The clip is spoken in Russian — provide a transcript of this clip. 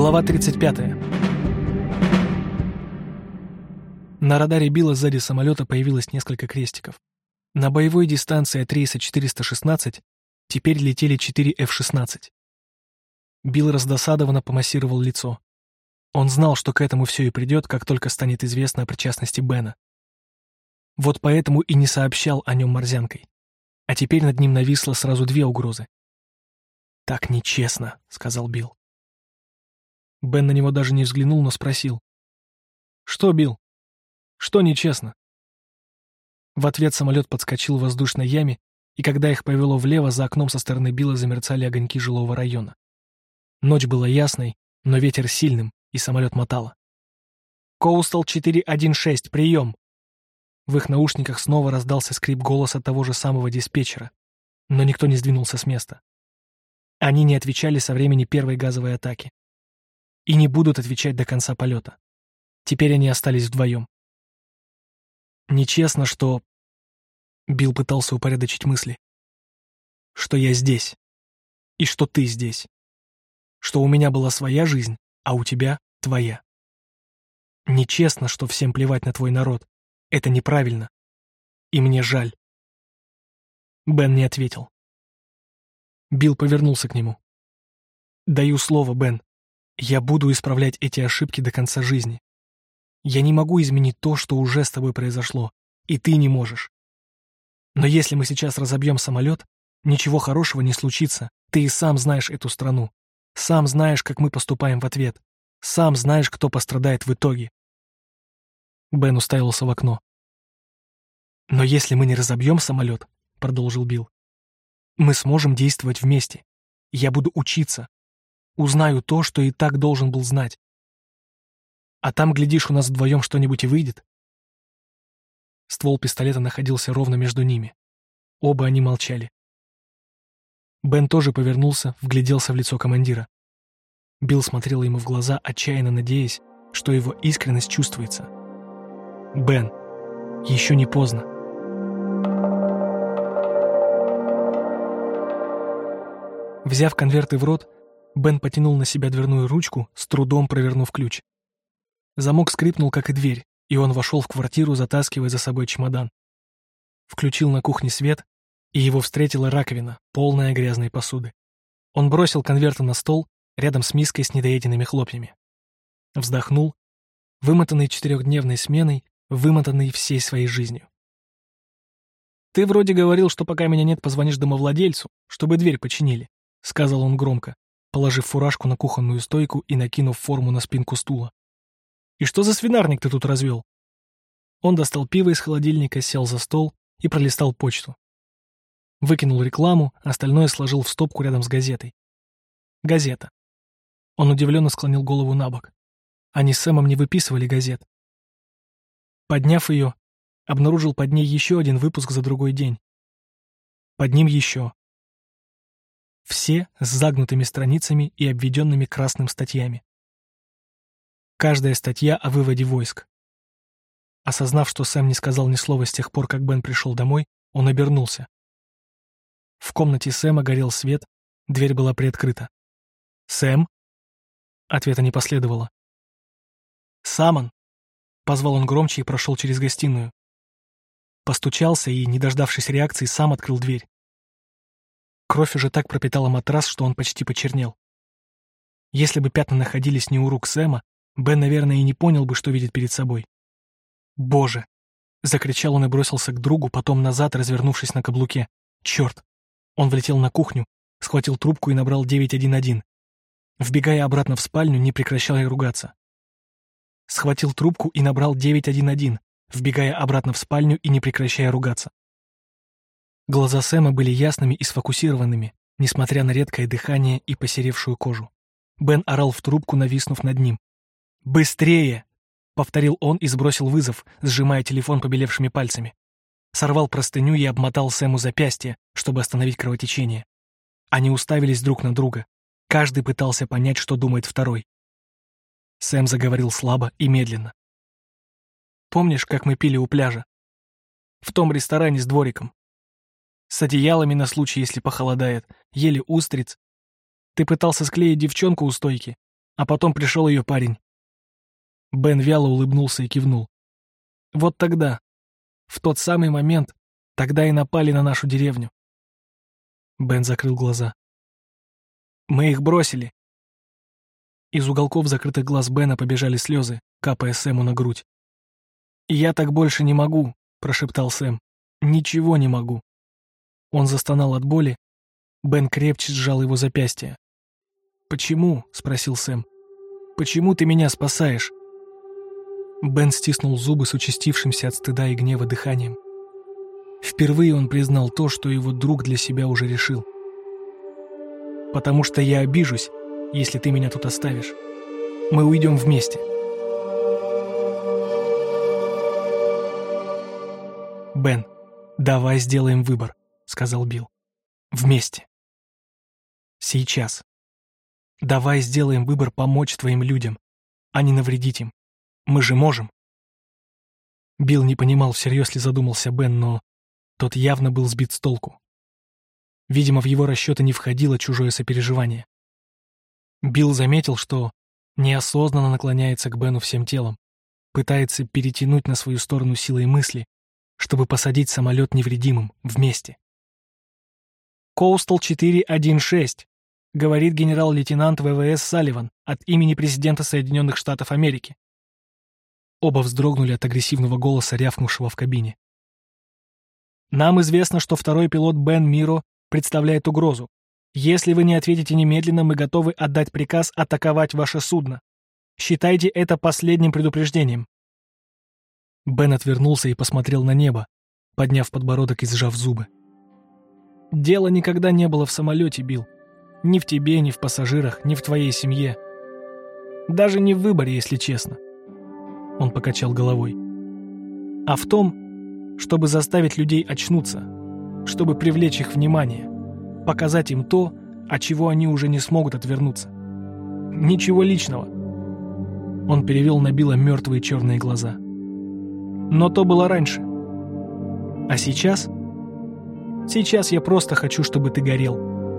Глава 35. На радаре Билла сзади самолета появилось несколько крестиков. На боевой дистанции от рейса 416 теперь летели 4 F-16. Билл раздосадованно помассировал лицо. Он знал, что к этому все и придет, как только станет известно о причастности Бена. Вот поэтому и не сообщал о нем морзянкой. А теперь над ним нависло сразу две угрозы. «Так нечестно», — сказал Билл. Бен на него даже не взглянул, но спросил. «Что, Билл? Что нечестно?» В ответ самолет подскочил в воздушной яме, и когда их повело влево, за окном со стороны Билла замерцали огоньки жилого района. Ночь была ясной, но ветер сильным, и самолет мотало. «Коустал 416, прием!» В их наушниках снова раздался скрип голоса того же самого диспетчера, но никто не сдвинулся с места. Они не отвечали со времени первой газовой атаки и не будут отвечать до конца полета. Теперь они остались вдвоем. Нечестно, что... Билл пытался упорядочить мысли. Что я здесь. И что ты здесь. Что у меня была своя жизнь, а у тебя твоя. Нечестно, что всем плевать на твой народ. Это неправильно. И мне жаль. Бен не ответил. Билл повернулся к нему. «Даю слово, Бен. Я буду исправлять эти ошибки до конца жизни. Я не могу изменить то, что уже с тобой произошло, и ты не можешь. Но если мы сейчас разобьем самолет, ничего хорошего не случится. Ты и сам знаешь эту страну. Сам знаешь, как мы поступаем в ответ. Сам знаешь, кто пострадает в итоге. Бен уставился в окно. «Но если мы не разобьем самолет», — продолжил Билл, — «мы сможем действовать вместе. Я буду учиться, Узнаю то, что и так должен был знать. А там, глядишь, у нас вдвоем что-нибудь и выйдет. Ствол пистолета находился ровно между ними. Оба они молчали. Бен тоже повернулся, вгляделся в лицо командира. Билл смотрел ему в глаза, отчаянно надеясь, что его искренность чувствуется. «Бен, еще не поздно». Взяв конверты в рот, Бен потянул на себя дверную ручку, с трудом провернув ключ. Замок скрипнул, как и дверь, и он вошел в квартиру, затаскивая за собой чемодан. Включил на кухне свет, и его встретила раковина, полная грязной посуды. Он бросил конверты на стол, рядом с миской с недоеденными хлопьями. Вздохнул, вымотанный четырехдневной сменой, вымотанный всей своей жизнью. «Ты вроде говорил, что пока меня нет, позвонишь домовладельцу, чтобы дверь починили», — сказал он громко положив фуражку на кухонную стойку и накинув форму на спинку стула. «И что за свинарник ты тут развел?» Он достал пиво из холодильника, сел за стол и пролистал почту. Выкинул рекламу, остальное сложил в стопку рядом с газетой. Газета. Он удивленно склонил голову на бок. Они с Сэмом не выписывали газет. Подняв ее, обнаружил под ней еще один выпуск за другой день. Под ним еще. Все с загнутыми страницами и обведенными красным статьями. Каждая статья о выводе войск. Осознав, что Сэм не сказал ни слова с тех пор, как Бен пришел домой, он обернулся. В комнате Сэма горел свет, дверь была приоткрыта. «Сэм?» Ответа не последовало. «Самон!» — позвал он громче и прошел через гостиную. Постучался и, не дождавшись реакции, сам открыл дверь. Кровь уже так пропитала матрас, что он почти почернел. Если бы пятна находились не у рук Сэма, Бен, наверное, и не понял бы, что видит перед собой. «Боже!» — закричал он и бросился к другу, потом назад, развернувшись на каблуке. «Черт!» Он влетел на кухню, схватил трубку и набрал 911. Вбегая обратно в спальню, не прекращал и ругаться. Схватил трубку и набрал 911, вбегая обратно в спальню и не прекращая ругаться. Глаза Сэма были ясными и сфокусированными, несмотря на редкое дыхание и посеревшую кожу. Бен орал в трубку, нависнув над ним. «Быстрее!» — повторил он и сбросил вызов, сжимая телефон побелевшими пальцами. Сорвал простыню и обмотал Сэму запястье, чтобы остановить кровотечение. Они уставились друг на друга. Каждый пытался понять, что думает второй. Сэм заговорил слабо и медленно. «Помнишь, как мы пили у пляжа? В том ресторане с двориком с одеялами на случай, если похолодает, ели устриц. Ты пытался склеить девчонку у стойки, А потом пришел ее парень. Бен вяло улыбнулся и кивнул. Вот тогда, в тот самый момент, тогда и напали на нашу деревню. Бен закрыл глаза. Мы их бросили. Из уголков закрытых глаз Бена побежали слезы, капая Сэму на грудь. «Я так больше не могу», — прошептал Сэм. «Ничего не могу». Он застонал от боли. Бен крепче сжал его запястье. «Почему?» — спросил Сэм. «Почему ты меня спасаешь?» Бен стиснул зубы с участившимся от стыда и гнева дыханием. Впервые он признал то, что его друг для себя уже решил. «Потому что я обижусь, если ты меня тут оставишь. Мы уйдем вместе». «Бен, давай сделаем выбор», — сказал Билл. «Вместе. Сейчас. Давай сделаем выбор помочь твоим людям, а не навредить им. Мы же можем». Билл не понимал, всерьез ли задумался Бен, но тот явно был сбит с толку. Видимо, в его расчеты не входило чужое сопереживание. Билл заметил, что неосознанно наклоняется к Бену всем телом, пытается перетянуть на свою сторону силой мысли, чтобы посадить самолет невредимым вместе. «Коустал 416», — говорит генерал-лейтенант ВВС Салливан от имени президента Соединенных Штатов Америки. Оба вздрогнули от агрессивного голоса, рявкнувшего в кабине. Нам известно, что второй пилот Бен Миро представляет угрозу. Если вы не ответите немедленно, мы готовы отдать приказ атаковать ваше судно. Считайте это последним предупреждением. Бен отвернулся и посмотрел на небо, подняв подбородок и сжав зубы. Дело никогда не было в самолете, Билл. Ни в тебе, ни в пассажирах, ни в твоей семье. Даже не в выборе, если честно. Он покачал головой. А в том, чтобы заставить людей очнуться, чтобы привлечь их внимание, показать им то, от чего они уже не смогут отвернуться. Ничего личного. Он перевел на Билла мертвые черные глаза. Но то было раньше. А сейчас? Сейчас я просто хочу, чтобы ты горел.